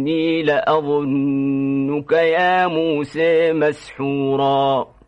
إني لأظنك يا موسى مسحوراً.